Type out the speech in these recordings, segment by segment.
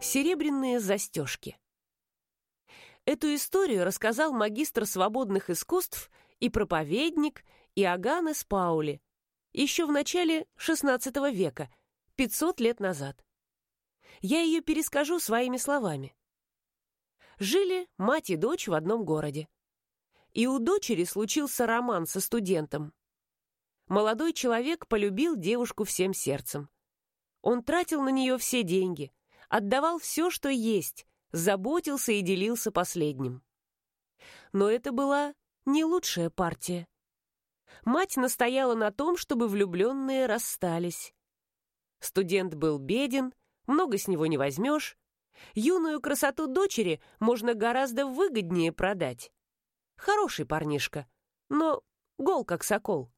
Серебряные застежки. Эту историю рассказал магистр свободных искусств и проповедник Иоганнес Паули еще в начале XVI века, 500 лет назад. Я ее перескажу своими словами. Жили мать и дочь в одном городе. И у дочери случился роман со студентом. Молодой человек полюбил девушку всем сердцем. Он тратил на нее все деньги, отдавал все, что есть, заботился и делился последним. Но это была не лучшая партия. Мать настояла на том, чтобы влюбленные расстались. Студент был беден, много с него не возьмешь. Юную красоту дочери можно гораздо выгоднее продать. Хороший парнишка, но гол как сокол.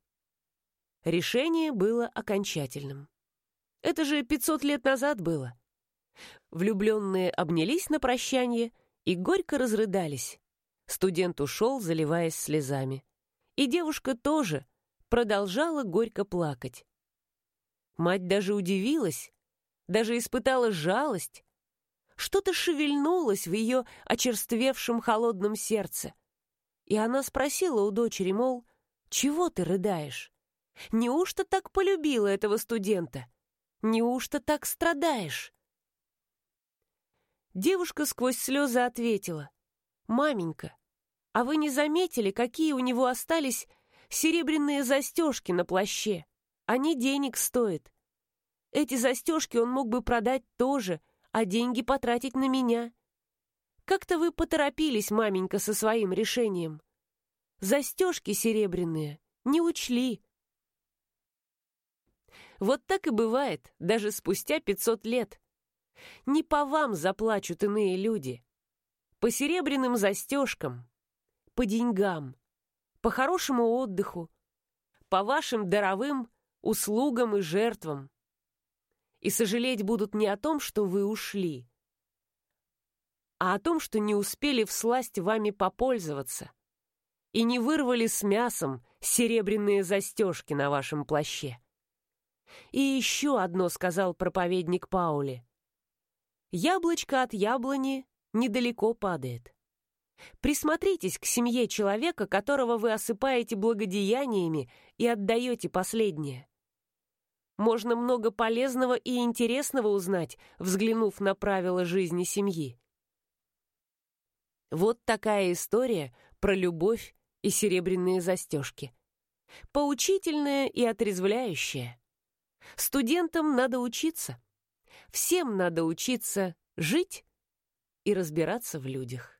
Решение было окончательным. Это же пятьсот лет назад было. Влюбленные обнялись на прощание и горько разрыдались. Студент ушел, заливаясь слезами. И девушка тоже продолжала горько плакать. Мать даже удивилась, даже испытала жалость. Что-то шевельнулось в ее очерствевшем холодном сердце. И она спросила у дочери, мол, «Чего ты рыдаешь? Неужто так полюбила этого студента? Неужто так страдаешь?» Девушка сквозь слезы ответила. «Маменька, а вы не заметили, какие у него остались серебряные застежки на плаще? Они денег стоят. Эти застежки он мог бы продать тоже, а деньги потратить на меня. Как-то вы поторопились, маменька, со своим решением. Застежки серебряные не учли». Вот так и бывает, даже спустя пятьсот лет. Не по вам заплачут иные люди. По серебряным застежкам, по деньгам, по хорошему отдыху, по вашим даровым услугам и жертвам. И сожалеть будут не о том, что вы ушли, а о том, что не успели всласть вами попользоваться и не вырвали с мясом серебряные застежки на вашем плаще. И еще одно сказал проповедник Паули. Яблочко от яблони недалеко падает. Присмотритесь к семье человека, которого вы осыпаете благодеяниями и отдаете последнее. Можно много полезного и интересного узнать, взглянув на правила жизни семьи. Вот такая история про любовь и серебряные застежки. Поучительная и отрезвляющая. Студентам надо учиться. Всем надо учиться жить и разбираться в людях.